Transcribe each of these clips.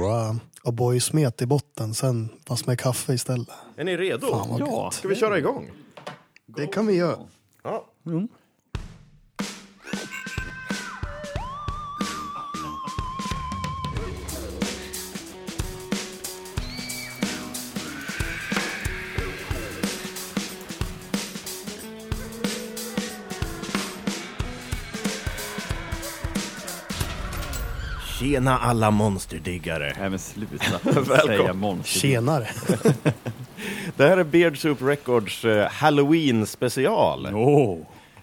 uh, O'boy smet i botten sen, fast med kaffe istället. Är ni redo? Fan Ja. gött. Ska vi köra igång? Det kan vi göra. Ja. Tjena alla monsterdiggare! Nej men sluta säga monster. Tjenare. Det här är Beard Soup Records eh, Halloween special. Åh.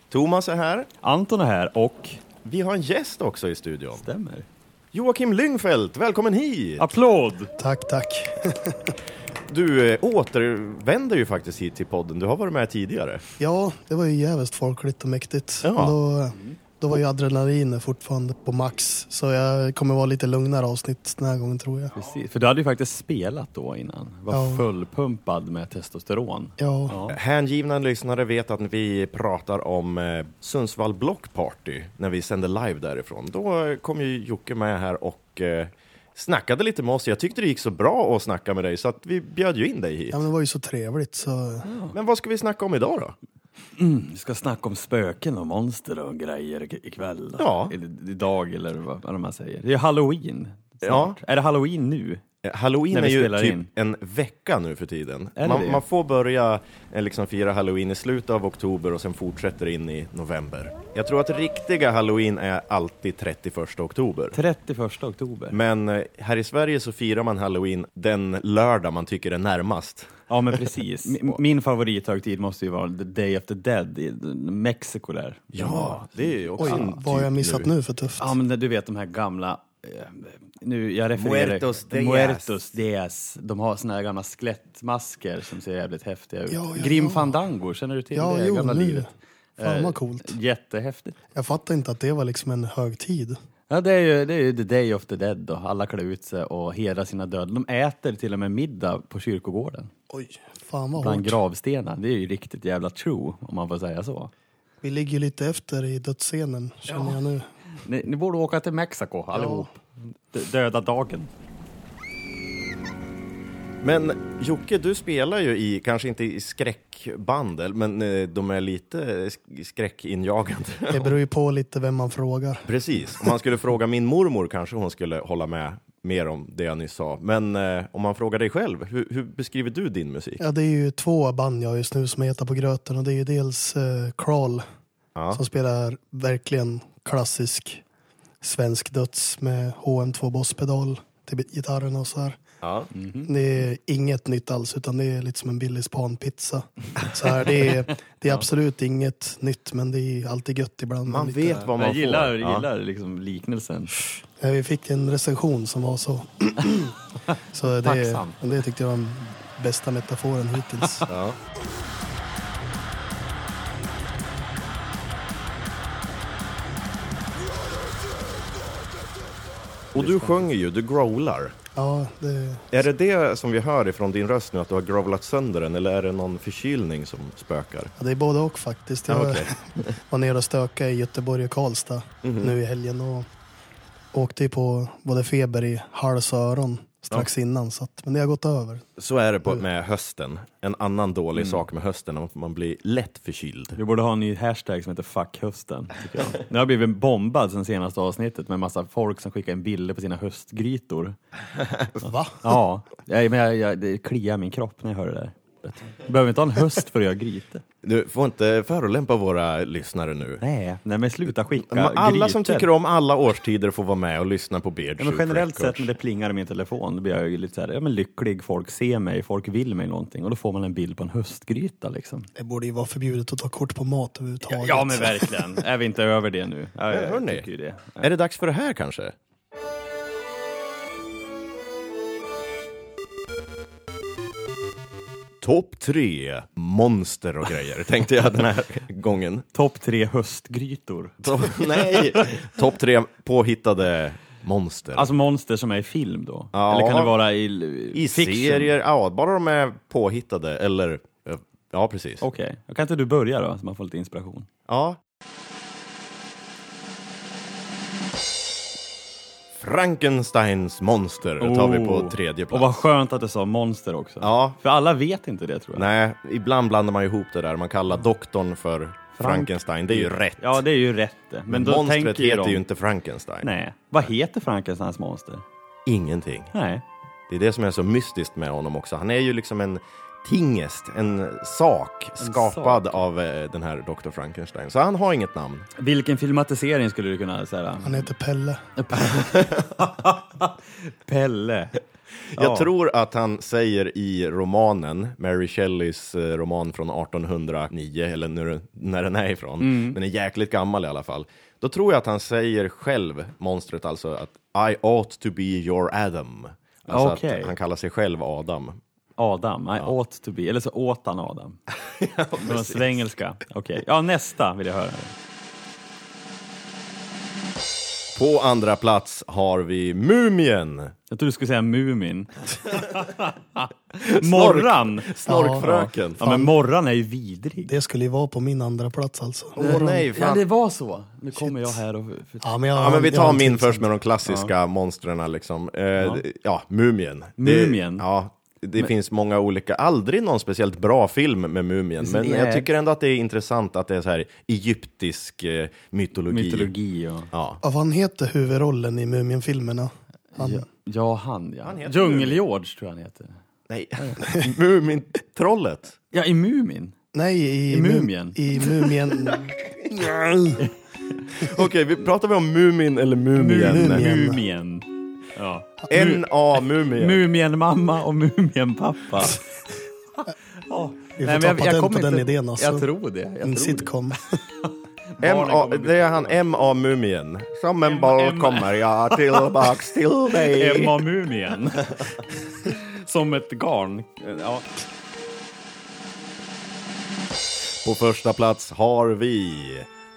Thomas är här. Anton är här och Vi har en gäst också i studion. stämmer. Joakim Lyngfelt, välkommen hit! Applåd! Tack, tack. Du eh, återvänder ju faktiskt hit till podden. Du har varit med tidigare. Ja, det var ju jävligt folkligt och mäktigt. Ja. Då, då var ju adrenalinet fortfarande på max. Så jag kommer vara lite lugnare avsnitt den här gången tror jag. Precis. För du hade ju faktiskt spelat då innan. Var Ja. fullpumpad med testosteron. Ja, Ja. Hängivna lyssnare vet att vi pratar om eh, Sundsvall Block Party när vi sänder live därifrån. Då kom ju Jocke med här och eh, snackade lite med oss. Jag tyckte det gick så bra att snacka med dig så att vi bjöd ju in dig hit. ja men det var ju så trevligt så... Men vad ska vi snacka om idag då? Vi ska snacka om spöken och monster och grejer ik- ikväll. Ja. Eller idag eller vad, vad man säger. Det är halloween. Ja. snart. Är det halloween nu? Eh, Halloween är ju typ in. en vecka nu för tiden. Man, man får börja eh, liksom fira halloween i slutet av oktober och sen fortsätter in i november. Jag tror att riktiga halloween är alltid 31 oktober. 31 oktober. Men eh, här i Sverige så firar man halloween den lördag man tycker är närmast. Ja men precis. Min, min favorithögtid måste ju vara The Day of the Dead i Mexiko där. Ja, det är ju också Oj, en vad har jag typ missat nu för tufft? Ja men du vet de här gamla eh, nu, jag refererar Muertos Diaz. Muertos Diaz. De har såna här gamla skelettmasker som ser jävligt häftiga ut. Ja, ja, Grim ja. Fandango, känner du till Ja, det jo, gamla nu. livet? Fan Eh, vad coolt. Jättehäftigt. Jag fattar inte att det var liksom en högtid. Ja, det är, ju, det är ju the day of the dead då. Alla klär ut sig och hedrar sina döda. De äter till och med middag på kyrkogården. Oj, fan vad Bland hårt. gravstenar. Det är ju riktigt jävla true, om man får säga så. Vi ligger ju lite efter i dödsscenen, känner jag nu. Ni, ni borde åka till Mexiko allihop. D- Döda dagen. Men Jocke, du spelar ju i, kanske inte i skräckband, men eh, de är lite sk- skräckinjagande. Det beror ju på lite vem man frågar. Precis, om man skulle fråga min mormor kanske hon skulle hålla med mer om det jag nyss sa. Men eh, om man frågar dig själv, hur, hur beskriver du din musik? Ja, det är ju två band jag just nu som heter på gröten och det är ju dels eh, Crawl Ja. som spelar verkligen klassisk svensk döds med HM2 Boss-pedal till gitarrerna och så här. Ja. Det är inget nytt alls utan det är lite som en billig spanpizza. Så här, det, är, det är absolut inget nytt men det är alltid gött ibland. Man lite, vet vad man Jag gillar, får. Ja. gillar liksom liknelsen. Ja, vi fick en recension som var så. så det, Tacksam. det tyckte jag var den bästa metaforen hittills. Ja. Och du sjunger ju, du growlar. Ja, det, Är det det som vi hör ifrån din röst nu, att du har growlat sönder den, eller är det någon förkylning som spökar? ja, det är både och faktiskt. Jag Ja, okej. var nere och stökade i Göteborg och Karlstad Mhm. nu i helgen och åkte ju på både feber i hals och öron strax innan. Så att, men det har gått över. Så är det på, med hösten. En annan dålig sak med hösten, är att man blir lätt förkyld. Vi borde ha en ny hashtag som heter fuck hösten. Jag. Nu har jag blivit bombad sen senaste avsnittet med massa folk som skickar in bilder på sina höstgrytor. Va? Ja, jag, men jag, jag, det kliar min kropp när jag hör det där. Du behöver inte ha en höst för att göra grytor. Du får inte förolämpa våra lyssnare nu. Nej, nej men sluta skicka Men alla grytor. som tycker om alla årstider får vara med och lyssna på Beard Ja, men generellt sett när det plingar i min telefon, då blir jag ju lite så här, ja, men lycklig, folk ser mig, folk vill mig någonting och då får man en bild på en höstgryta liksom. Det borde ju vara förbjudet att ta kort på mat överhuvudtaget. Ja men verkligen, är vi inte över det nu? Ja, jag hörni. det. Är det dags för det här kanske? Topp tre monster och grejer, tänkte jag den här gången. Topp tre höstgrytor. Topp- nej, topp tre påhittade monster. Alltså monster som är i film då? Ja. Eller kan det vara i, I fiction? serier, ja, bara de är påhittade, eller ja, precis. Okej, okay. kan inte du börja då, så man får lite inspiration? Ja. Frankensteins monster tar vi på Oh. tredje Och plats. vad skönt att du sa monster också. Ja, För alla vet inte det tror jag. nej, ibland blandar man ihop det där. Man kallar doktorn för Frankenstein, det är ju rätt. Ja, det är ju rätt. Men, Men då monstret heter de... ju inte Frankenstein. Nej. Vad heter Frankensteins monster? Ingenting. Nej. Det är det som är så mystiskt med honom också. Han är ju liksom en tingest, en sak skapad sak. av eh, den här Dr. Frankenstein. Så han har inget namn. Vilken filmatisering skulle du kunna säga? Han heter Pelle. Pelle. Jag Ja. tror att han säger i romanen, Mary Shelleys eh, roman från 1809, eller när, när den är ifrån, Mm. den är jäkligt gammal i alla fall. Då tror jag att han säger själv, monstret alltså, att I ought to be your Adam. Alltså Okej. att han kallar sig själv Adam. Adam, I ought to be, eller så åt han Adam. Från svengelska. Okej, ja nästa vill jag höra. På andra plats har vi Mumien. Jag trodde du skulle säga Mumin. Morran! Snorkfröken. Ja men Morran är ju vidrig. Det skulle ju vara på min andra plats alltså. Åh nej, Ja fan. det var så. Nu kommer jag här och... Ja, men, jag, Ja, men vi tar min först med de klassiska monstren liksom. Eh, ja. ja, Mumien. Mumien. Det, ja, det finns många olika, aldrig någon speciellt bra film med Mumien, men är- jag tycker ändå att det är intressant att det är så här egyptisk eh, mytologi. Mytologi och... Ja. Ja, vad han heter huvudrollen i Muminfilmerna? Han, Ja, ja han ja. Han Djungel-George tror jag han heter. Nej, Mumintrollet. Ja, i Mumin. Nej, i, I Mum- Mumien. I Mumien. Okej, vi pratar vi om Mumin eller Mumien? Mumien. Mumien. Ja. N-A-Mumien. Mumien-mamma och Mumien-pappa. Vi får ta patent på den idén alltså. Jag tror det. Jag en tror det. sitcom. M-A, kommer bli det är han M.A. Mumien. Som en boll M- kommer jag tillbaks till dig. Emma Mumien. Som ett garn. Ja. På första plats har vi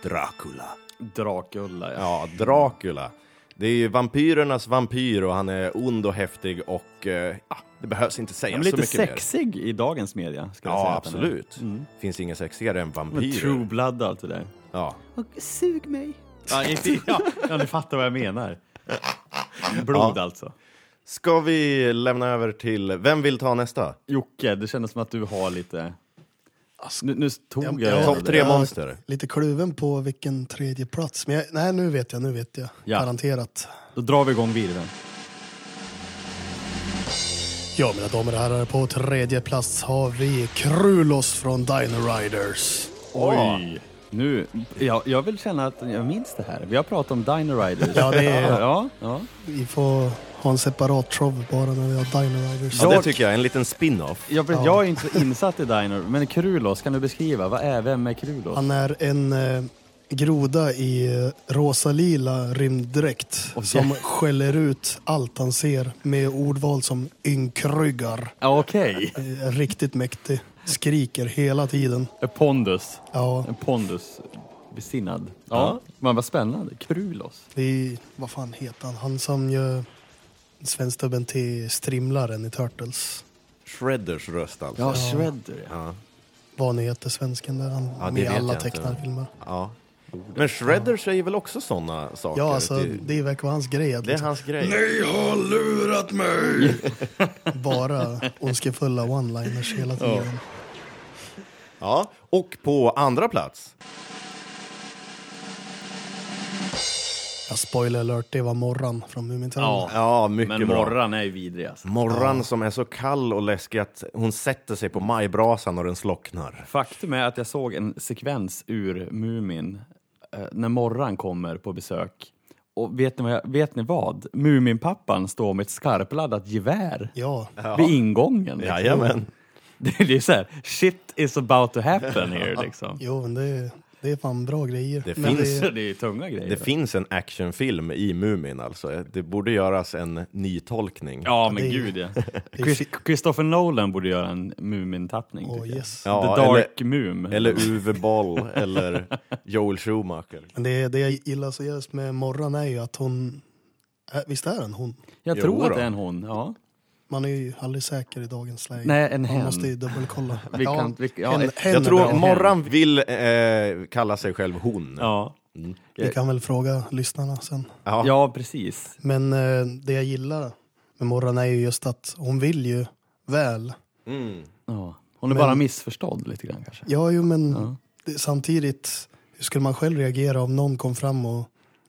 Dracula. Dracula, ja. Ja, Dracula. Det är ju vampyrernas vampyr och han är ond och häftig och eh, det behövs inte säga Men så lite mycket mer. sexig i dagens media. Ska jag säga Ja, han är. absolut. Mm. Finns inget sexigare än vampyrer. true blood och allt det där. Ja. Och sug mig. Ja, inte, ja, ja, ni fattar vad jag menar. Blod Ja. alltså. Ska vi lämna över till, vem vill ta nästa? Jocke, det kändes som att du har lite... Nu, nu tog Ja, jag ja, Topp tre monster. Lite kluven på vilken tredje plats. Men jag, nej, nu vet jag, nu vet jag. Ja. Garanterat. Då drar vi igång virveln. Ja, mina damer och herrar, på tredje plats har vi Krulos från Dino Riders. Oj! Nu, jag, jag vill känna att jag minns det här. Vi har pratat om Dino Riders. Ja, det är- ja, ja. Vi får ha en separat show bara när vi har Dino Riders. Ja, det tycker jag, en liten spin-off. Jag, Ja. jag är inte så insatt i Dino, men Krulos, kan du beskriva? Vad är, vem är Krulos? Han är en eh, groda i eh, rosa-lila rymddräkt Åh, som skäller ut allt han ser med ordval som ynkryggar. Okej, Eh, riktigt mäktig. Skriker hela tiden. pondus. Ja, En pondus besinnad. Ja, Ja. men vad spännande. Krulos. det är, vad fan heter han? Han som gör svenskdubben till Strimlaren i Turtles. Shredders röst alltså. Ja, Shredder ja. Ja. Vad nu heter svensken där? Han Ja, det med i vet alla jag inte. tecknarfilmer. ja. Men Shredder säger väl också sådana saker? Ja, alltså Det- det verkar vara hans grej. Att det är liksom, hans grej. Ni har lurat mig! Bara ondskefulla one-liners hela tiden. Ja, och på andra plats. Ja, spoiler alert, det var Morran från Mumintrollen. Ja. Ja, mycket Men bra. Morran är ju vidrig alltså. Morran som är så kall och läskig att hon sätter sig på majbrasan och den slocknar. Faktum är att jag såg en sekvens ur Mumin eh, när Morran kommer på besök. Och vet ni, vad jag, vet ni vad? Muminpappan står med ett skarpladdat gevär Ja, vid ingången. Liksom. Jajamän. Det, det är så här, shit is about to happen here liksom. jo, men det, det är fan bra grejer. Det men finns- Så det är tunga grejer. Det finns en actionfilm i Mumin alltså. Det borde göras en nytolkning. Ja, men det är- gud ja. det är Chris, Christopher Nolan borde göra en Mumin-tappning. Åh, tycker jag. yes. Ja, The Dark eller, Mum. eller Uwe Boll eller Joel Schumacher. Men det, det jag gillar så just med Morran är ju att hon... Äh, visst är en hon? Jag Jo tror att då. det är en hon. Ja. Man är ju aldrig säker i dagens läge. Nej, en Man hen. måste ju dubbelkolla. Vi kan- vi- ja, hen, hen Jag tror. Morran vill eh, kalla sig själv hon. ja. Vi kan väl fråga lyssnarna sen. Ja. Ja, precis. Men eh, det jag gillar med Morran är ju just att hon vill ju väl. Mm. Ja. Hon är Men- bara missförstådd lite grann kanske. Ja, jo, men Ja. det, samtidigt, hur skulle man själv reagera om någon kom fram och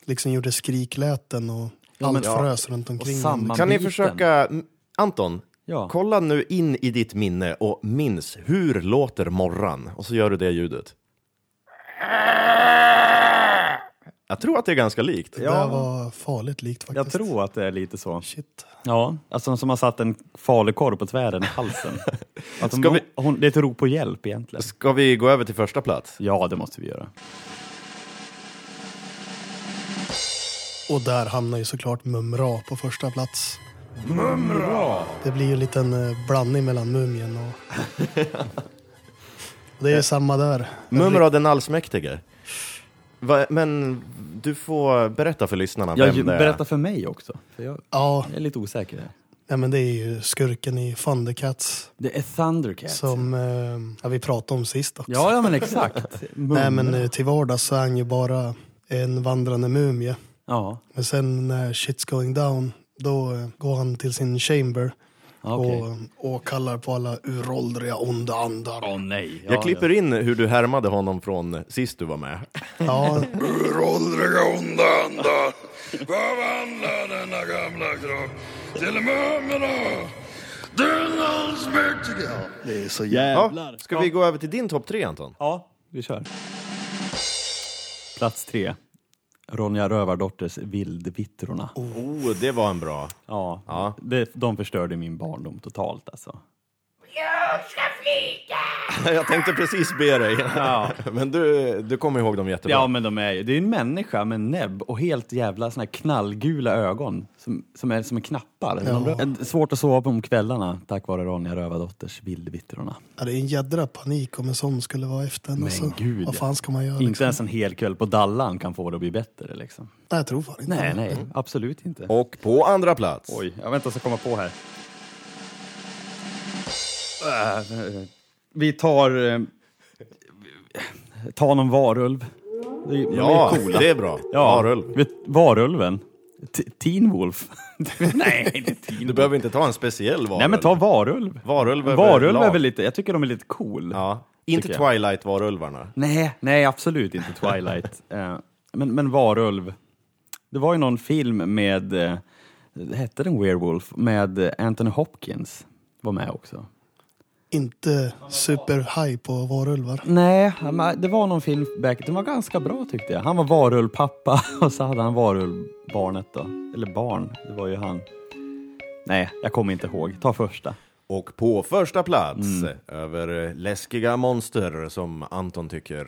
liksom gjorde skrikläten och allt ja. frös runt omkring? Kan ni försöka, Anton, Ja. kolla nu in i ditt minne och minns hur låter morran? Och så gör du det ljudet. Jag tror att det är ganska likt. Det Ja. där var farligt likt Jag faktiskt. tror att det är lite så. Shit. Ja, alltså som har satt en falukorv på tvären i halsen. Att hon, Ska vi- hon, det är ett rop på hjälp egentligen. Ska vi gå över till första plats? Ja, det måste vi göra. Och där hamnar ju såklart Mumra på första plats. Mumra! Det blir ju en liten eh, blandning mellan Mumien och... det är samma där. Mumra den allsmäktige. Va, men du får berätta för lyssnarna Jag, vem det är. berätta för mig också. För jag, Ja, jag är lite osäker här. ja, men det är ju skurken i Thundercats Det är Thundercat. som eh, ja, vi pratade om sist också. Ja, ja men exakt. Nej men eh, till vardags så är han ju bara en vandrande mumie. Ja, Men sen när shit's going down då eh, går han till sin chamber okej. och, och kallar på alla uråldriga onda andar. Åh nej. Ja, Jag klipper in hur du härmade honom från sist du var med. Ja, Uråldriga onda andar förvandla denna gamla kropp till den allsmäktige. det är så Ja. jävla... Ja, ska vi gå över till din topp tre Anton? Ja, vi kör. Plats tre. Ronja Rövardotters Vildvittrorna. Oh, det var en bra. Ja, Ja. Det, de förstörde min barndom totalt alltså. Jag tänkte precis be dig. Ja. Men du, du kommer ihåg dem jättebra. Ja, men de är ju, det är en människa med näbb och helt jävla såna här knallgula ögon som, som är som är knappar. Ja. Svårt att sova på om kvällarna tack vare Ronja Rövardotters Vildvittrorna. Ja, det är en jädra panik om en sån skulle vara efter en. Men Alltså. gud, Vad fan ska man göra? Inte Liksom? ens en hel kväll på Dallan kan få det att bli bättre liksom. Nej, jag tror fan inte Nej, nej, absolut inte. Och på andra plats. Oj, jag väntar så komma på här. Äh, Vi tar... eh, Ta någon varulv. Är- de är Ja, coola. det är bra. Ja, Varulv. Varulven. T- Teen Wolf. Nej, inte Teen Du behöver inte ta en speciell varulv. Nej men ta varulv. Varulv över Varulv är väl lite, jag tycker de är lite cool. Ja, inte. Twilight-varulvarna. Nej, nej absolut inte Twilight. Eh, men, men varulv. Det var ju någon film med, eh, hette den Werewolf, med eh, Anthony Hopkins. Var med också. Inte super-high på varulvar. Nej, men det var någon film back, den var ganska bra tyckte jag. Han var varulvpappa och så hade han varulvbarnet då. Eller barn, det var ju han. Nej, jag kommer inte ihåg. Ta första. Och på första plats, Mm. över läskiga monster som Anton tycker...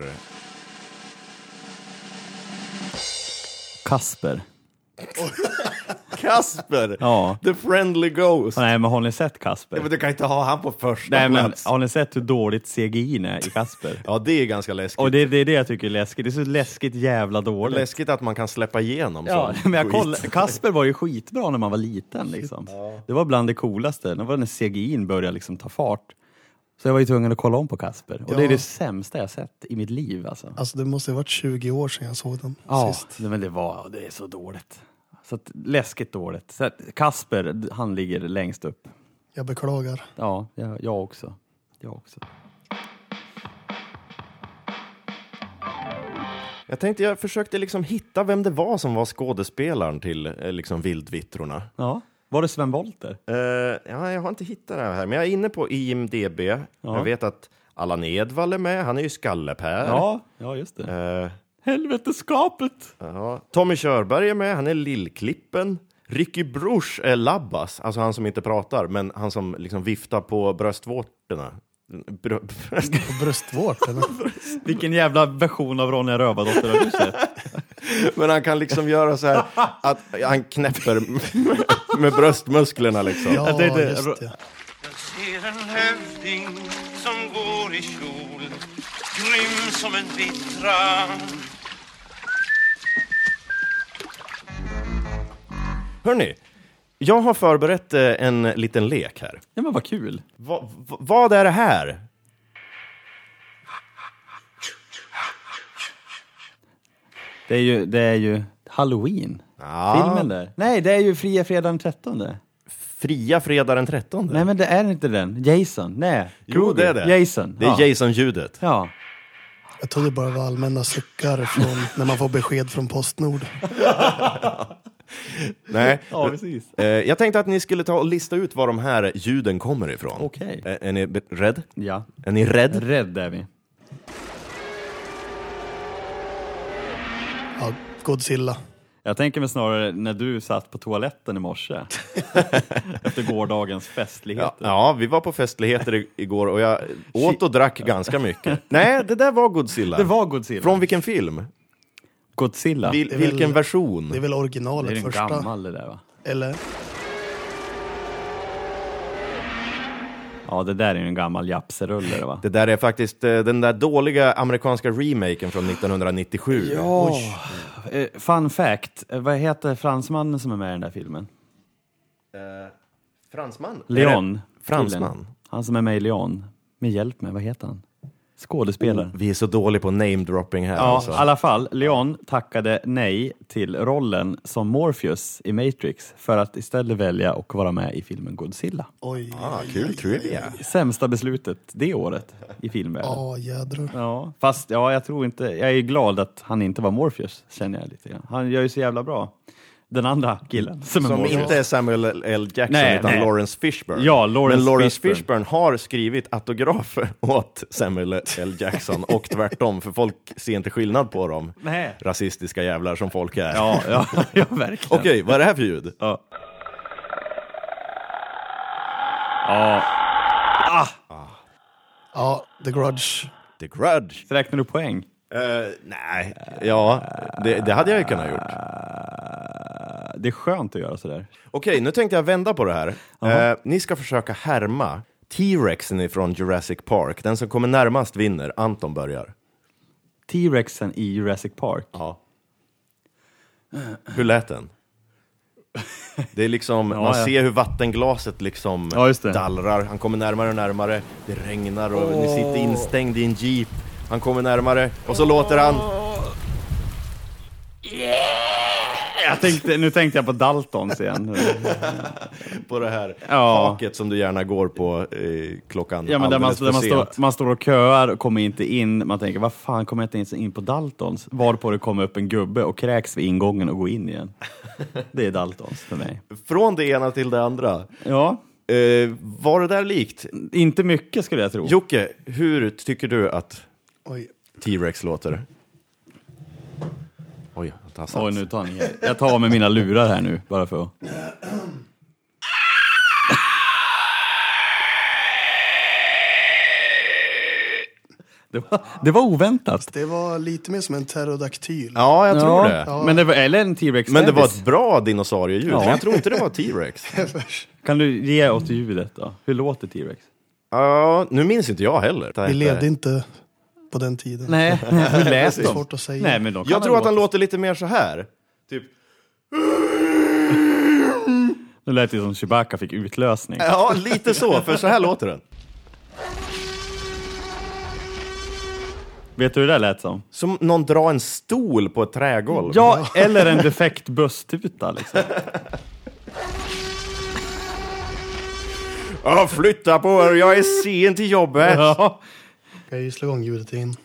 Kasper. Kasper! Ja. The friendly ghost! Nej, men har ni sett Ja, Kasper? men du kan inte ha han på första Nej, men plats. har ni sett hur dåligt CGI är i Kasper? Ja, det är ganska läskigt. Och det, det är det jag tycker är läskigt. Det är så läskigt jävla dåligt. Läskigt att man kan släppa igenom Ja, men jag koll, Kasper var ju skitbra när man var liten. Liksom. Det var bland det coolaste. Det var när CGI började liksom ta fart. Så jag var ju tvungen att kolla om på Kasper. Och det är Ja. det sämsta jag sett i mitt liv. Alltså. Alltså det måste ha varit 20 år sedan jag såg den Ja, sist. men det var det är så dåligt. Så att, läskigt dåligt. Så att, Kasper, han ligger längst upp. Jag beklagar. Ja, jag, jag också. Jag också. Jag tänkte, jag försökte liksom hitta vem det var som var skådespelaren till eh, liksom Vildvittrorna. Ja. Var det Sven Wollter? Eh, ja, jag har inte hittat det här, men jag är inne på IMDB. Jag vet att Allan Edwall är med, han är ju Skalle-Per. Ja, ja just det. Eh, Helveteskapet! ja. Tommy Körberg är med, han är Lillklippen. Ricky Bruch är Labbas, alltså han som inte pratar, men han som liksom viftar på bröstvårtorna. Brö Och bröstvårt eller? Vilken jävla version av Ronja Rövardotter har du sett? men han kan liksom göra så här att han knäpper med bröstmusklerna liksom. Ja, det- det- just det. Jag ser en hövding som går i kjol Grym som en vittra Hörni, jag har förberett eh, en liten lek här. Ja men vad kul. Va, va, vad är det här? Det är ju, det är ju Halloween. Ja. Filmen där. Nej, det är ju Fria Fredag den 13. Fria fredag den 13. Nej, men det är inte den. Jason. Nej. Jo, Kruger. det är det. Jason. Det är ja. Jason-ljudet. Ja. Jag trodde bara det var allmänna suckar från när man får besked från Postnord. Nej. ja, precis. Eh, jag tänkte att ni skulle ta och lista ut var de här ljuden kommer ifrån. Okej. Är, är ni rädd? Ja. Är ni rädd? Rädd är vi. Ja, Godzilla. Jag tänker mig snarare när du satt på toaletten i morse. Efter gårdagens festligheter. Ja, ja, vi var på festligheter igår och jag åt och drack ganska mycket. Nej, det där var Godzilla. Det var Godzilla. Från vilken film? Godzilla. Vil, Det är väl- vilken version? Det är väl det originalet är en första. gammal det där va? Eller? Ja, det där är ju en gammal japserulle va? Det där är faktiskt eh, den där dåliga amerikanska remaken från 1997. Ja. Eh, Fun fact, eh, vad heter fransmannen som är med i den där filmen? Fransman? Leon. Fransman? Han som är med i Leon. Med hjälp med, vad heter han? Skådespelare. Vi är så dåliga på name-dropping här. Ja, alltså. i alla fall. Leon tackade nej till rollen som Morpheus i Matrix för att istället välja att vara med i filmen Godzilla. Oj. Ah, kul trivia. Sämsta beslutet det året i filmvärlden. Ja, jädrar. Ja, fast ja, jag tror inte, jag är glad att han inte var Morpheus, känner jag lite grann. Han gör ju så jävla bra. Den andra killen som är Som Morpheus. inte är Samuel L. Jackson Nej, utan nej. Lawrence Fishburne. Ja, Lawrence Men Lawrence Fishburne. Fishburne. har skrivit autografer åt Samuel L. Jackson och tvärtom, för folk ser inte skillnad på dem. Nej. Rasistiska jävlar som folk är. Ja, ja, ja verkligen. Okej, vad är det här för ljud? Ja. Ja. Ja, The Grudge. The Grudge. Så räknar du poäng? Eh, nej, ja, det, det hade jag ju kunnat gjort. Det är skönt att göra sådär. Okej, nu tänkte jag vända på det här. Eh, ni ska försöka härma T-Rexen från Jurassic Park. Den som kommer närmast vinner. Anton börjar. T-rexen i Jurassic Park. Ja. Hur lät den? Det är liksom, man ja. ser hur vattenglaset liksom Ja, dallrar. Han kommer närmare och närmare. Det regnar och ni sitter instängd i en jeep. Han kommer närmare och så låter han... Jag tänkte, nu tänkte jag på Daltons igen. på det här Ja. haket som du gärna går på eh, klockan Ja, men där man, där man, står, man står och köar och kommer inte in. Man tänker, vad fan kommer jag inte ens in på Daltons? Varpå det kommer upp en gubbe och kräks vid ingången och går in igen. Det är Daltons för mig. Från det ena till det andra. Ja, Eh, var det där likt? inte mycket skulle jag tro. Jocke, hur tycker du att. T-Rex låter? Oj, jag tassat. Oj, nu tar ni Jag tar med mina lurar här nu, bara för att... Det var, det var oväntat. Det var lite mer som en pterodaktyl. Ja, jag tror det. Men det var, eller en T-Rex Men det var bebis. ett bra dinosaurieljud, Ja. jag tror inte det var T-Rex. Kan du ge åt ljudet då? Hur låter T-Rex? Ja, nu minns inte jag heller. Vi levde inte på den tiden. Nej, hur lät Det är de? svårt att säga. Nej, men de kan Jag väl tror att han låta- låter lite mer så här. Typ. Nu lät det som Chewbacca fick utlösning. Ja, lite så, för så här låter den. Vet du hur det där lät som? Som någon drar en stol på ett trägolv. Ja, eller en defekt busstuta liksom. Ja, flytta på er, jag är sen till jobbet. Ja. Jag ju slå igång ljudet in.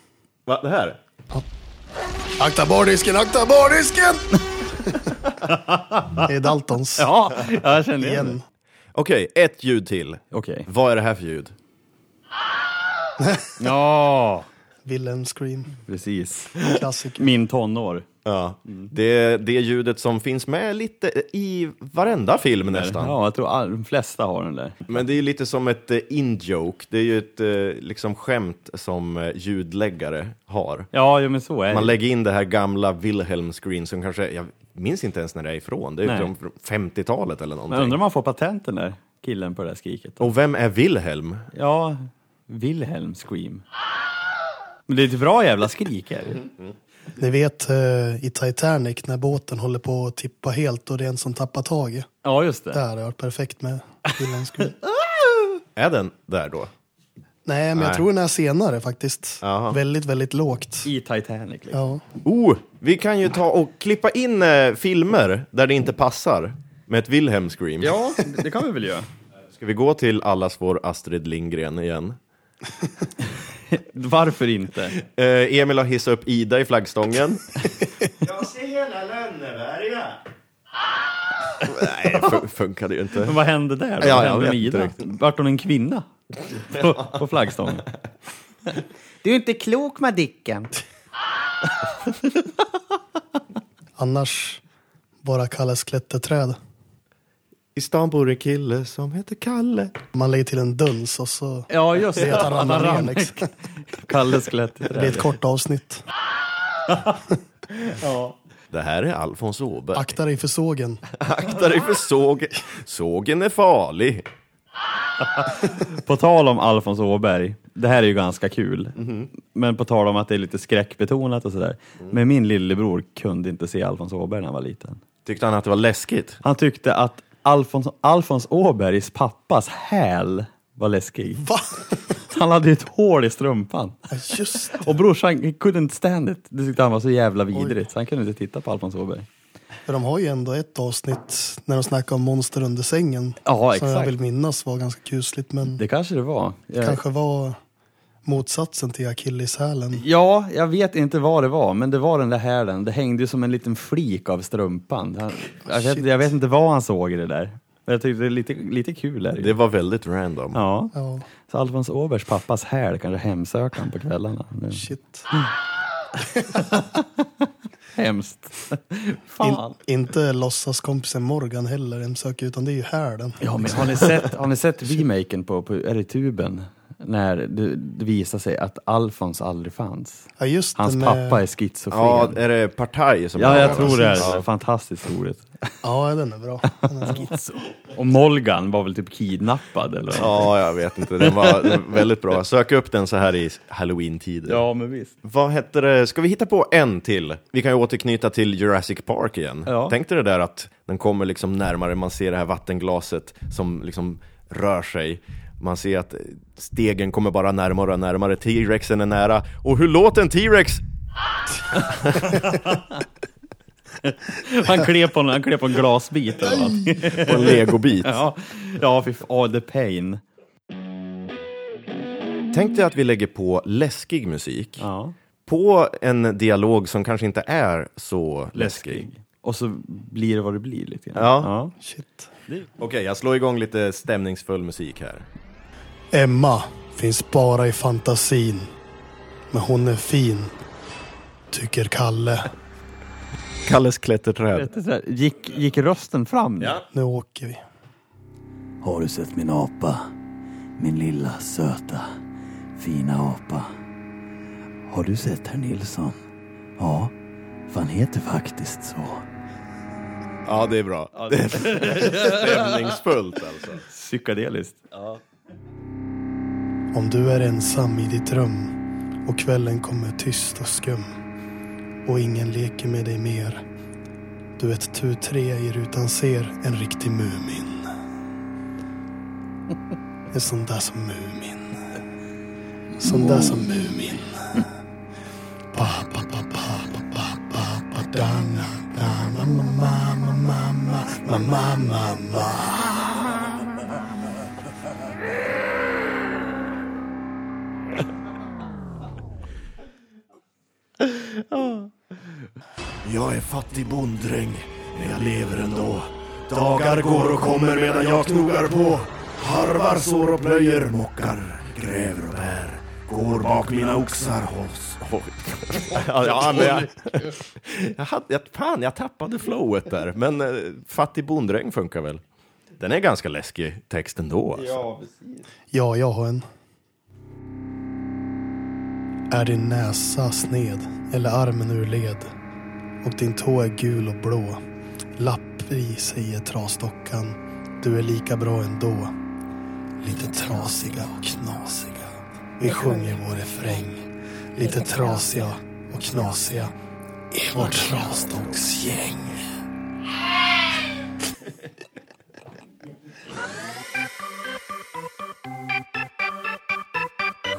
Va, det här? Akta bardisken, akta bardisken! det är Daltons. Ja, jag kände igen det. Okej, ett ljud till. Okej. Vad är det här för ljud? Ja, Wilhelm Scream. precis. Klassiker. Min tonår. Ja, det är det ljudet som finns med lite i varenda film nästan. Ja, jag tror all, de flesta har den där. Men det är lite som ett eh, in-joke. Det är ju ett eh, liksom skämt som eh, ljudläggare har. Ja, jo, men så är Man det. lägger in det här gamla Wilhelm screen som kanske, jag minns inte ens när det är ifrån. Det är från från 50-talet eller Men någonting. undrar om man får patent den där killen på det där skriket. Och vem är Wilhelm? Ja, Wilhelm Scream. Men det är ett bra jävla skrik är det. Ni vet eh, i Titanic när båten håller på att tippa helt och det är en som tappar taget. Ja, just Det det. hade varit perfekt med. Är den där då? Nej, men jag Nej. tror den är senare faktiskt. Jaha. Väldigt, väldigt lågt. I Titanic. Liksom. Ja. Oh, vi kan ju ta och klippa in eh, filmer där det inte passar med ett Wilhelm scream. Ja, det kan vi väl göra. Ska vi gå till allas vår Astrid Lindgren igen? Varför inte? Eh, Emil har hissat upp Ida i flaggstången. Jag ser hela Lönneberga. Nej, det fun- funkade ju inte. Men vad hände där? Då? Ja, vad jag hände med vet inte Ida? riktigt. Vart hon en kvinna? På, på flaggstången. Du är inte klok Madicken. Annars bara Kalles klätterträd. I stan bor en kille som heter Kalle. Man lägger till en duns och så Ja, just det att han ramlar ner. Liksom. Kalles skelett Det blir ett kort avsnitt. Det här är Alfons Åberg. Akta dig för sågen. Akta dig för sågen. Sågen är farlig. På tal om Alfons Åberg, det här är ju ganska kul. Men på tal om att det är lite skräckbetonat och sådär. Men min lillebror kunde inte se Alfons Åberg när han var liten. Tyckte han att det var läskigt? Han tyckte att Alfons, Alfons Åbergs pappas häl var läskig. Va? Han hade ju ett hål i strumpan. Ja, Just det. Och brorsan he couldn't stand it. Det tyckte han var så jävla vidrigt så han kunde inte titta på Alfons Åberg. För de har ju ändå ett avsnitt när de snackar om monster under sängen. Ja, Som jag vill minnas var ganska kusligt. Men Det kanske det var. Jag, kanske var motsatsen till akilleshälen. Ja, jag vet inte vad det var, men det var den där hälen. Det hängde ju som en liten flik av strumpan. Han, jag, vet, jag vet inte vad han såg i det där. Men jag tyckte det är lite, lite kul. Är det. var väldigt random. Ja, Ja, så Alfons Åbergs pappas häl kanske hemsöker han på kvällarna. Är shit. hemskt. In, Fan. inte låtsaskompisen Morgan heller hemsöker utan det är ju härden. Ja, men har ni sett, har ni sett remaken på, på är det tuben? När det, det visar sig att Alfons aldrig fanns. Ja, just Hans med, pappa är schizofren. Ja, är det Partaj som Ja, har jag tror det. Är. Ja. Fantastiskt roligt. Ja, den är bra. Den är bra. Och Molgan var väl typ kidnappad eller? Ja, jag vet inte. Den var den var väldigt bra. Sök upp den så här i halloween-tider. Ja, men visst. Vad heter det? Ska vi hitta på en till? Vi kan ju återknyta till Jurassic Park igen. Ja. Tänk dig det där att den kommer liksom närmare, man ser det här vattenglaset som liksom rör sig. Man ser att stegen kommer bara närmare och närmare, T-rexen är nära. Och hur låter en T-rex? Han klev på en, han klev på en glasbit eller något. På en legobit. Ja, ja fy oh, the pain. Tänk dig att vi lägger på läskig musik Ja, på en dialog som kanske inte är så läskig. läskig. Och så blir det vad det blir lite grann. Ja. Shit. Okej, jag slår igång lite stämningsfull musik här. Emma finns bara i fantasin. Men hon är fin. Tycker Kalle. Kalles klätterträd. Det Gick, gick rösten fram? Ja. Nu åker vi. Har du sett min apa? Min lilla söta fina apa. Har du sett herr Nilsson? Ja, för han heter faktiskt så. Ja, det är bra. Det är stämningsfullt alltså. Psykedeliskt. Om du är ensam i ditt rum och kvällen kommer tyst och skum och ingen leker med dig mer. Du ett tu tre i rutan ser en riktig Mumin. En sån där som Mumin. Sån där som Mumin. Pa, pa, pa, pa, pa, pa, pa, pa, da, na, ma, ma, ma, ma, ma, ma, ma, ma, ma. Jag är fattig bonddräng, men jag lever ändå. Dagar går och kommer medan jag knogar på. Harvar, sår och plöjer, mockar, gräver och bär. Går bak mina oxar hos... Ja, ja, men jag, jag, hade, jag, fan, jag tappade flowet där. Men eh, Fattig bonddräng funkar väl? Den är ganska läskig text ändå. Alltså. Ja, jag har en. Är din näsa sned eller armen ur led och din tå är gul och blå. Lappri säger trasdockan, du är lika bra ändå. Lite trasiga och knasiga. Vi sjunger vår refräng. Lite trasiga och knasiga i vårt trasdocksgäng.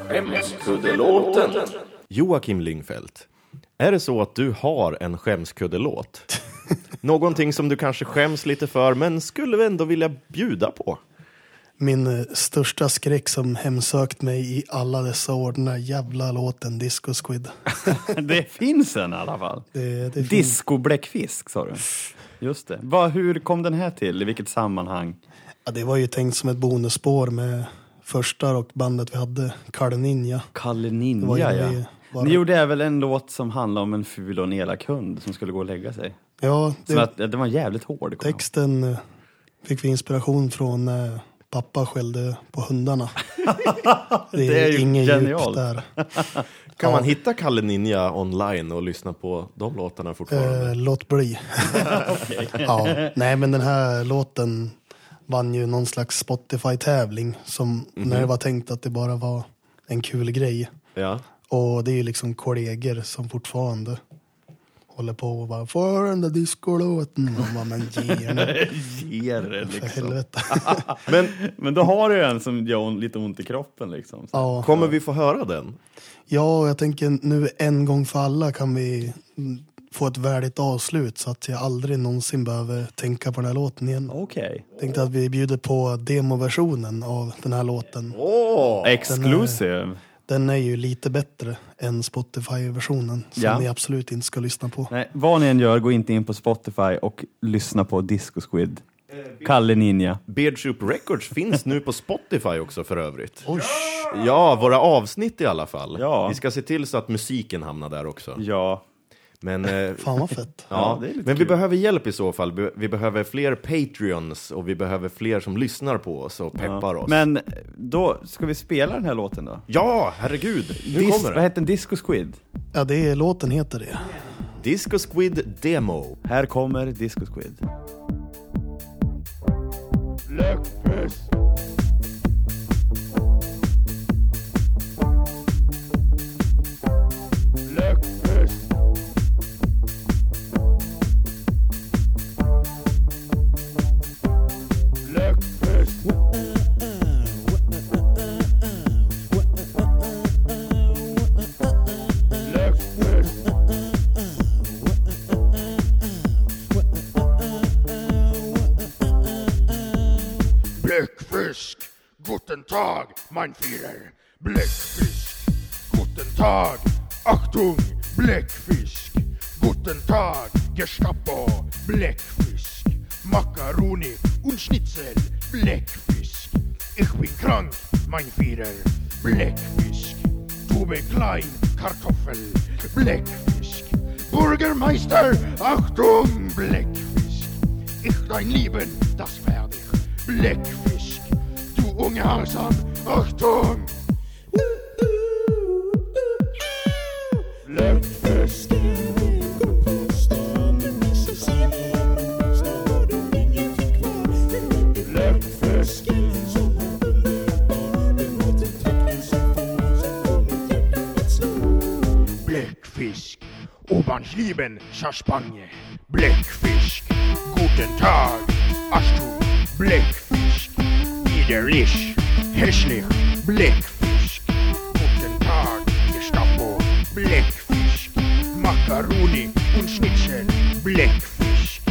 Skämskuddelåten. Joakim Lyngfelt, är det så att du har en skämskuddelåt? Någonting som du kanske skäms lite för, men skulle ändå vilja bjuda på? Min eh, största skräck som hemsökt mig i alla dessa år, den där jävla låten Disco Squid. Det finns en i alla fall. Det, det finns- Disco-bläckfisk sa du. Just det. Vad, hur kom den här till? I vilket sammanhang? Ja, det var ju tänkt som ett bonusspår med första rockbandet vi hade, Kalle Ninja. Kalle Det var Ninja, ju ja. Bara- Ni gjorde även en låt som handlade om en ful och en elak hund som skulle gå och lägga sig. Ja, det, att, den var jävligt hård. kommer jag texten eh, fick vi inspiration från när pappa skällde på hundarna. Det är, Det är ju inget genialt. djup där. Kan Ja. man hitta Kalle Ninja online och lyssna på de låtarna fortfarande? Eh, låt bli. ja, nej, men den här låten vann ju någon slags Spotify-tävling som när det var tänkt att det bara var en kul grej. Ja. Och det är ju liksom kollegor som fortfarande håller på och bara får den där discolåten. Och man, men ge nu Ger det för liksom. helvete. Men Men då har du en som gör on- lite ont i kroppen liksom. Så. ja. kommer vi få höra den? ja, och jag tänker nu en gång för alla kan vi mm, få ett värdigt avslut så att jag aldrig någonsin behöver tänka på den här låten igen. Okej. Tänkte att vi bjuder på demoversionen av den här låten. Åh! Exclusive. Den är ju lite bättre än Spotify-versionen som Ja. ni absolut inte ska lyssna på. Nej, vad ni än gör, gå inte in på Spotify och lyssna på Disco Squid. Kalle Ninja. Beard Soup Records finns nu på Spotify också för övrigt. Ja, våra avsnitt i alla fall. Ja. Vi ska se till så att musiken hamnar där också. Ja. Men, eh, Fan vad fett. ja, Ja, men vi kul. behöver hjälp i så fall. Vi- Vi behöver fler Patreons och vi behöver fler som lyssnar på oss och peppar oss. Men då ska vi spela den här låten då? Ja, herregud! Nu Dis- kommer vad det. heter den? Disco Squid? Ja, det är, låten heter det. Disco Squid Demo. Här kommer Disco Squid. Bläckfisk. mein Zahnfehler. Blackfish, guten Tag. Achtung, Blackfish, guten Tag. Gestapo, Blackfish, Makaroni und Schnitzel, Blackfish. Ich bin krank, mein Fehler. Blackfish, Tube Klein, Kartoffel, Blackfish. Bürgermeister, Achtung, Blackfish. Ich dein Leben, das werde ich. Blackfish ungehorsam. Achtung! Left fist. Left fist. Blackfish. Obernschlieben, Schaspanje. Blackfish. Guten Tag. Astu. Blackfish. Bläckfisk. Widerlich, hässlich, Bläckfisk. Guten Tag, Gestapo, Bläckfisk. Macaroni und Schnitzel, Bläckfisk.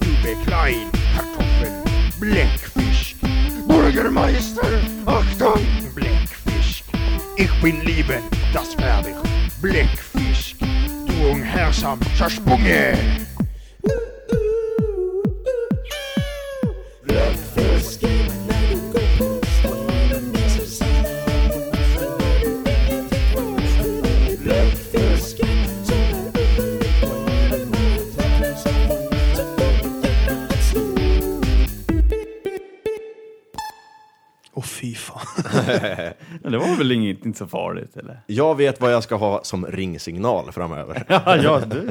Tube Klein, Kartoffeln, Bläckfisk. Bürgermeister, Achtung, Bläckfisk. Ich bin lieben, das werde ich. Bläckfisk, du ungehorsam, Zersprunge. Det var väl inget, inte så farligt eller? Jag vet vad jag ska ha som ringsignal framöver. Ja, ja du.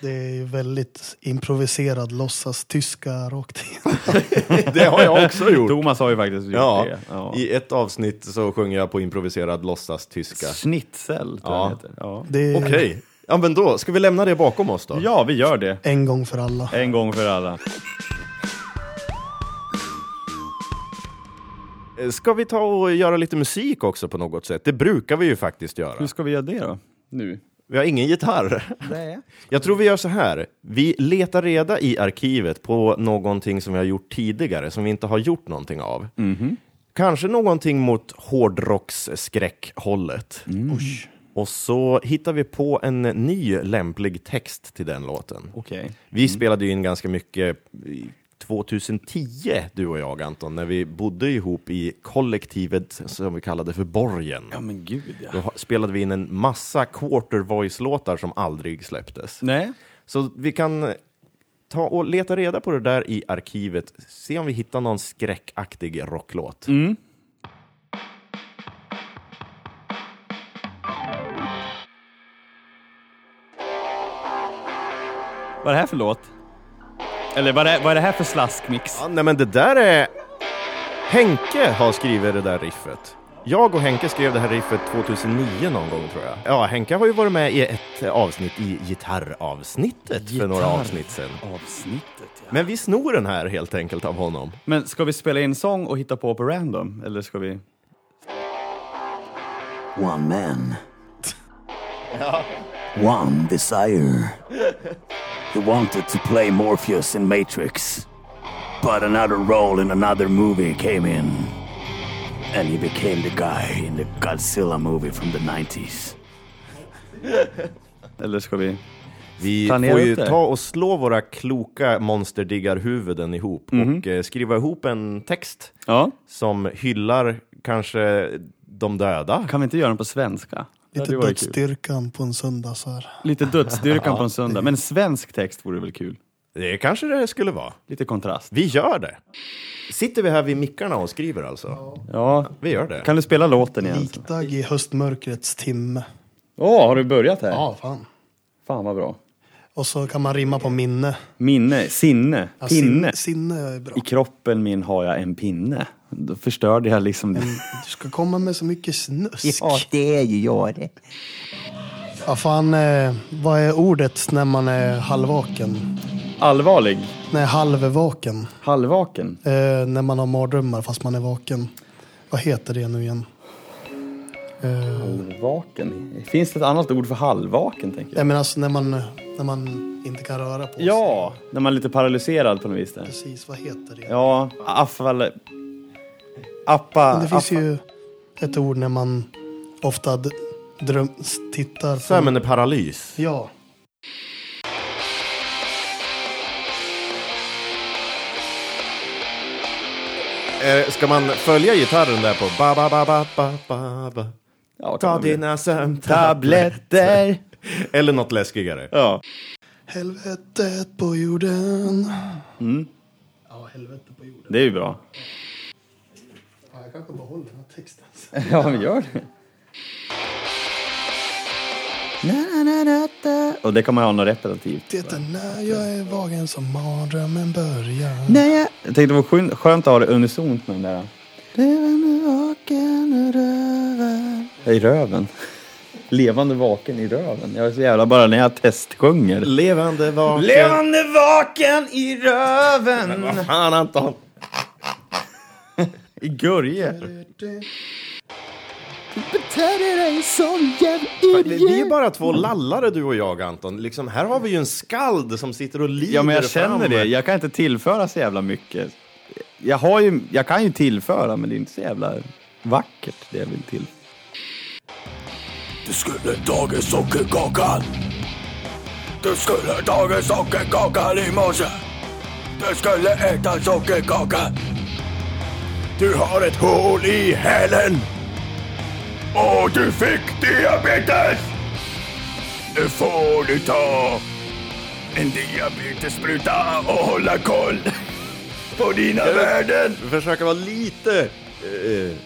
Det är ju väldigt improviserad låtsas tyska rakt in. Det har jag också gjort. Thomas har ju faktiskt gjort Ja, det. Ja. i ett avsnitt så sjunger jag på improviserad låtsas-tyska. Schnitzel, tror Ja. det heter. Ja. Det Okej, ja men då, ska vi lämna det bakom oss då? ja, vi gör det. en gång för alla. En gång för alla. Ska vi ta och göra lite musik också på något sätt? Det brukar vi ju faktiskt göra. Hur ska vi göra det då? Nu? Vi har ingen gitarr. Nej. Jag tror vi gör så här. Vi letar reda i arkivet på någonting som vi har gjort tidigare, som vi inte har gjort någonting av. Kanske någonting mot hårdrocksskräckhållet. Och så hittar vi på en ny lämplig text till den låten. Okej. Vi spelade ju in ganska mycket 2010, du och jag Anton, när vi bodde ihop i kollektivet som vi kallade för Borgen. Ja men gud Då ja. ha- spelade vi in en massa quarter voice-låtar som aldrig släpptes. Nej. Så vi kan ta och leta reda på det där i arkivet, se om vi hittar någon skräckaktig rocklåt. Mm. Vad är det här för låt? Eller vad är, vad är det här för slaskmix? Ja, nej men det där är... Henke har skrivit det där riffet. Jag och Henke skrev det här riffet 2009 någon gång tror jag. Ja, Henke har ju varit med i ett avsnitt i gitarravsnittet för några Gitarr. avsnitt sedan. Avsnittet ja. Men vi snor den här helt enkelt av honom. Men ska vi spela in sång och hitta på på random? Eller ska vi... One man. One desire. He wanted to play Morpheus in Matrix. But another role in another movie came in. And he became the guy in the Godzilla movie from the 90s. Eller ska vi... Vi Planera får ju ta och slå våra kloka monsterdiggarhuvuden ihop Mhm. och eh, skriva ihop en text Ja, som hyllar kanske de döda. kan vi inte göra den på svenska? Lite kul. dödsstyrkan på en söndag så här. Lite dödsstyrkan på en söndag. Men svensk text vore väl kul? Det kanske det skulle vara. Lite kontrast. Vi gör det. Sitter vi här vid mickarna och skriver alltså? Ja. Vi gör det. Kan du spela låten igen? Likdag i höstmörkrets timme. Åh, har du börjat här? Ja, fan. Fan vad bra. Och så kan man rimma på minne. Minne, sinne, Ja, pinne. sin- Sinne är bra. I kroppen min har jag en pinne. Då förstörde jag liksom det. Du ska komma med så mycket snusk. det är ju jag det. Ja, fan, eh, vad är ordet när man är halvvaken? Allvarlig, Nej, halvvaken. halvvaken. Eh, när man har mardrömmar fast man är vaken. Vad heter det nu igen? Eh, Halvvaken? Finns det ett annat ord för halvvaken tänker jag? jag menar alltså när man, när man inte kan röra på sig. Ja, när man är lite paralyserad på något vis där. Precis, vad heter det? Ja, affal... Appa... Men det finns appa. ju ett ord när man ofta dröm, tittar på... Sömnparalys. Ja. Eh, ska man följa gitarren där på ba ba ba ba ba ba ba Ja, Ta dina sömntabletter Eller något läskigare. Ja. Helvetet på jorden. Mm. Ja, helvete på jorden. Det är ju bra. Ja, jag kanske behåller den här texten. Ja, men gör det. Och det kan man ha något repetitivt. Det är när jag är vaken som mardrömmen börjar. Nej, jag tänkte det var skön- skönt att ha det unisont med den där. I röven. Levande vaken i röven. Jag är så jävla bara när jag testsjunger. Levande vaken. Levande vaken i röven. Vad fan Anton? I Gurje. Vi är bara två lallare du och jag Anton. Liksom, här har vi ju en skald som sitter och lider Ja, men jag fram. känner det. Jag kan inte tillföra så jävla mycket. Jag, har ju, jag kan ju tillföra, men det är inte så jävla vackert det jag vill till. Du skulle tagit sockerkakan. Du skulle tagit sockerkakan i morse. Du skulle äta sockerkaka. Du har ett hål i hälen. Och du fick diabetes. Nu får du ta en diabetesspruta och hålla koll på dina värden. Försöka vara lite... Eh,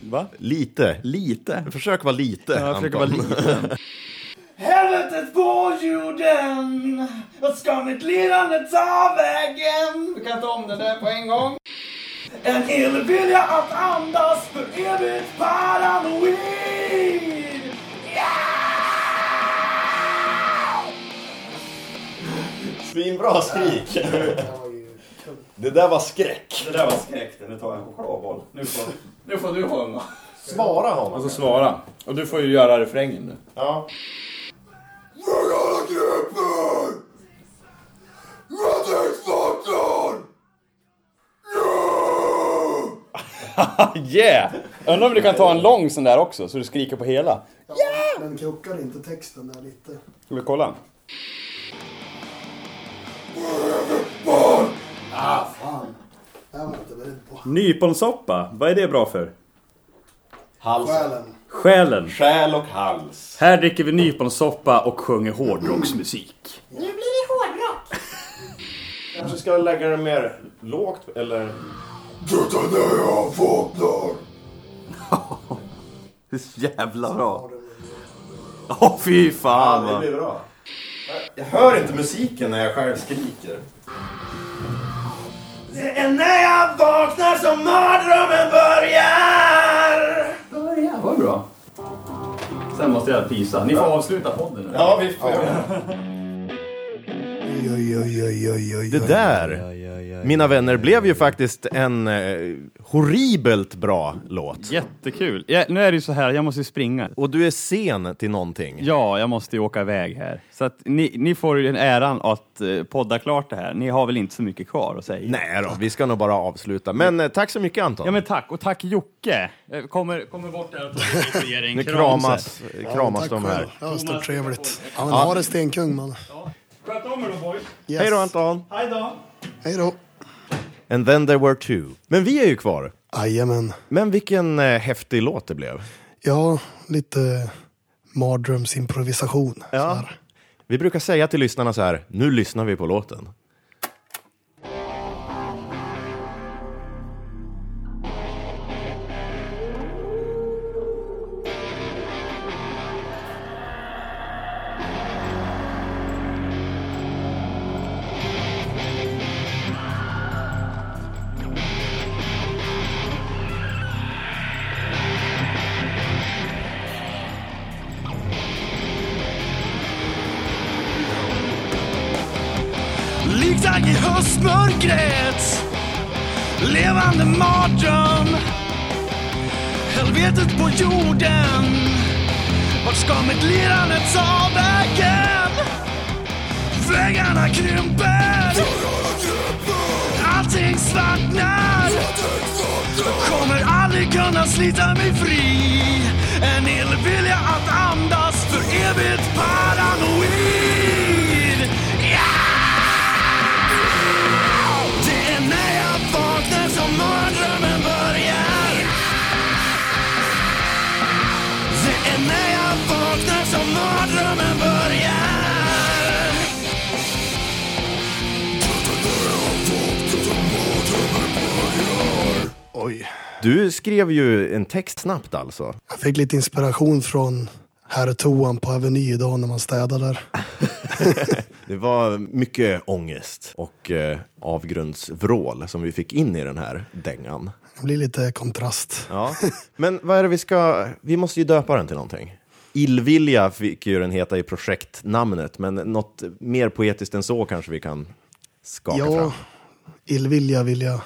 Va? lite. Lite. Försök vara lite, Jag försöker vara liten. Helvetet på jorden, vart ska mitt lidande ta vägen? Vi kan ta om det där på en gång. En illvilja att andas för evigt paranoid. Svinbra skrik! Det där var skräck. Det där var skräck. Nu tar jag en chokladboll. Nu får, nu får du sjunga. Svara honom. Och så svara. Och du får ju göra refrängen nu. Ja. Yeah! Undrar om du kan ta en lång sån där också, så du skriker på hela. Men krockar inte texten där lite? Ska vi kolla? På. Nyponsoppa, vad är det bra för? Halsen. Själen. Själen. Själ och hals. Här dricker vi nyponsoppa och sjunger hårdrocksmusik. Nu blir det hårdrock. Kanske ska lägga det mer lågt eller? Jävla bra. Åh fy fan det vad. blir bra. Jag hör inte musiken när jag själv skriker. Det är när jag vaknar som mardrömmen börjar. Ja, vad bra. Sen måste jag pisa. Ni får avsluta podden nu. Ja, vi får göra det. Oj, oj, oj, oj, oj. Det där, mina vänner, blev ju faktiskt en eh, horribelt bra låt. Jättekul. Ja, nu är det ju så här, jag måste ju springa. Och du är sen till någonting. Ja, jag måste ju åka iväg här. Så att ni, ni får ju den äran att eh, podda klart det här. Ni har väl inte så mycket kvar att säga? Nej då, vi ska nog bara avsluta. Men eh, tack så mycket Anton. Ja men tack, och tack Jocke. Jag kommer, kommer bort där och tar ger en nu kramse. kramas, kramas de här. Ja, stort trevligt. Ja, men ha det stenkung man. Sköt om er då boys. Yes. Hej då Anton! Hej då. Hej då. And then there were two. Men vi är ju kvar. Jajamän. Men vilken eh, häftig låt det blev. Ja, lite mardrömsimprovisation. så Ja. här. Vi brukar säga till lyssnarna så här, nu lyssnar vi på låten. Vart ska mitt lirande ta vägen? Krymper. Allting svartnar. Kommer aldrig kunna slita mig fri. En illvilja att andas för evigt paranoid. Mardrömmen börjar Oj. Du skrev ju en text snabbt alltså. Jag fick lite inspiration från herrtoan på Aveny idag när man städar där. Det var mycket ångest och eh, avgrundsvrål som vi fick in i den här dängan. Det blir lite kontrast. Ja. Men vad är det vi ska... Vi måste ju döpa den till någonting. Illvilja fick ju den heta i projektnamnet, men något mer poetiskt än så kanske vi kan skaka Ja, fram. illvilja vill jag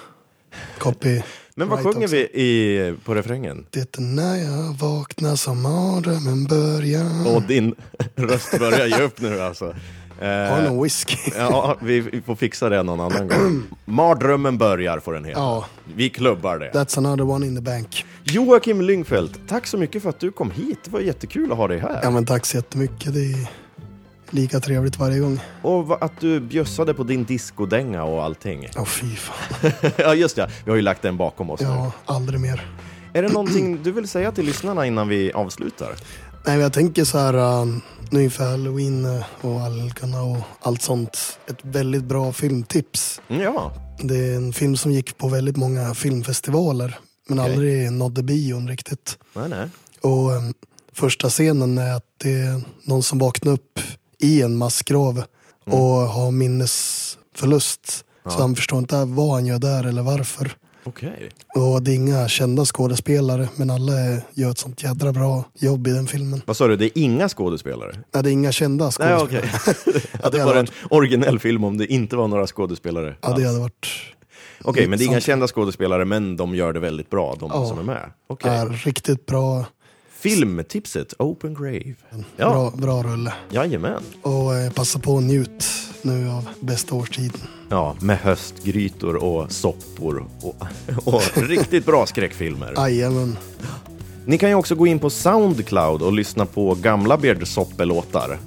copy. Men vad right sjunger också. vi i, på refrängen? Det är när jag vaknar som mardrömmen börjar. Och din röst börjar ge upp nu alltså. Har Eh, någon whisky? ja, vi, får fixa det någon annan gång. Mardrömmen börjar får den heta. Ja. Vi klubbar det. That's another one in the bank. Joakim Lyngfeldt, tack så mycket för att du kom hit. Det var jättekul att ha dig här. Ja men tack så jättemycket. Det är lika trevligt varje gång. Och att du bjössade på din diskodänga och allting. Åh fy fan. ja, just det. Vi har ju lagt den bakom oss nu. Ja, aldrig mer. Är det någonting du vill säga till lyssnarna innan vi avslutar? Nej, jag tänker så här, uh, nu inför halloween uh, och algarna och allt sånt. Ett väldigt bra filmtips. Mm, Ja, Det är en film som gick på väldigt många filmfestivaler. Men Okej. aldrig nådde bion riktigt. nej, nej. Och um, första scenen är att det är någon som vaknar upp i en massgrav och har minnesförlust. Så han förstår inte vad han gör där eller varför. Okej. Och det är inga kända skådespelare men alla är, gör ett sånt jädra bra jobb i den filmen. Vad sa du, det är inga skådespelare? Nej, det är inga kända Nej, skådespelare. okej. Det var hade en originell film om det inte var några skådespelare Ja, det hade varit Okej, men det är inga kända skådespelare, men de gör det väldigt bra, de Ja. som är med. Okej. Är riktigt bra, Filmtipset, Open Grave. Ja, bra, bra rulle. jajamän. Och eh, passa på och njut nu av bästa årstiden. Ja, med höstgrytor och soppor och, och riktigt bra skräckfilmer. Jajamän. Ni kan ju också gå in på Soundcloud och lyssna på gamla Beardsoppe-låtar.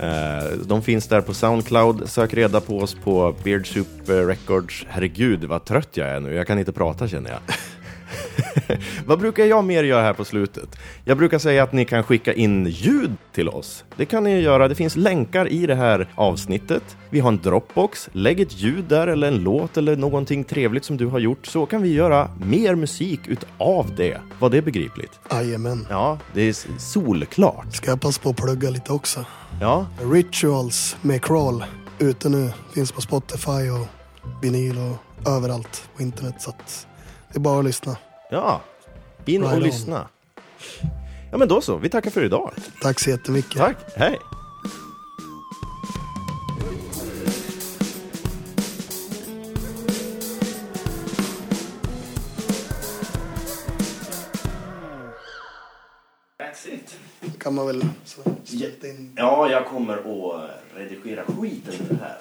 Eh, De finns där på Soundcloud. Sök reda på oss på Beardsoup Records. Herregud vad trött jag är nu, jag kan inte prata känner jag. vad brukar jag mer göra här på slutet? Jag brukar säga att ni kan skicka in ljud till oss. Det kan ni göra, det finns länkar i det här avsnittet. Vi har en Dropbox, lägg ett ljud där eller en låt eller någonting trevligt som du har gjort så kan vi göra mer musik utav det. Var det begripligt? Jajamän. Ja, det är solklart. Ska jag passa på att plugga lite också. Ja, Rituals med Crawl ute nu. Finns på Spotify och vinyl och överallt på internet. Så att det är bara att lyssna. Ja. In och Right on. lyssna. Ja, men då så. Vi tackar för idag. Tack så jättemycket. Tack. Hej. kan man väl så, in. Ja, jag kommer att redigera skiten ur det här.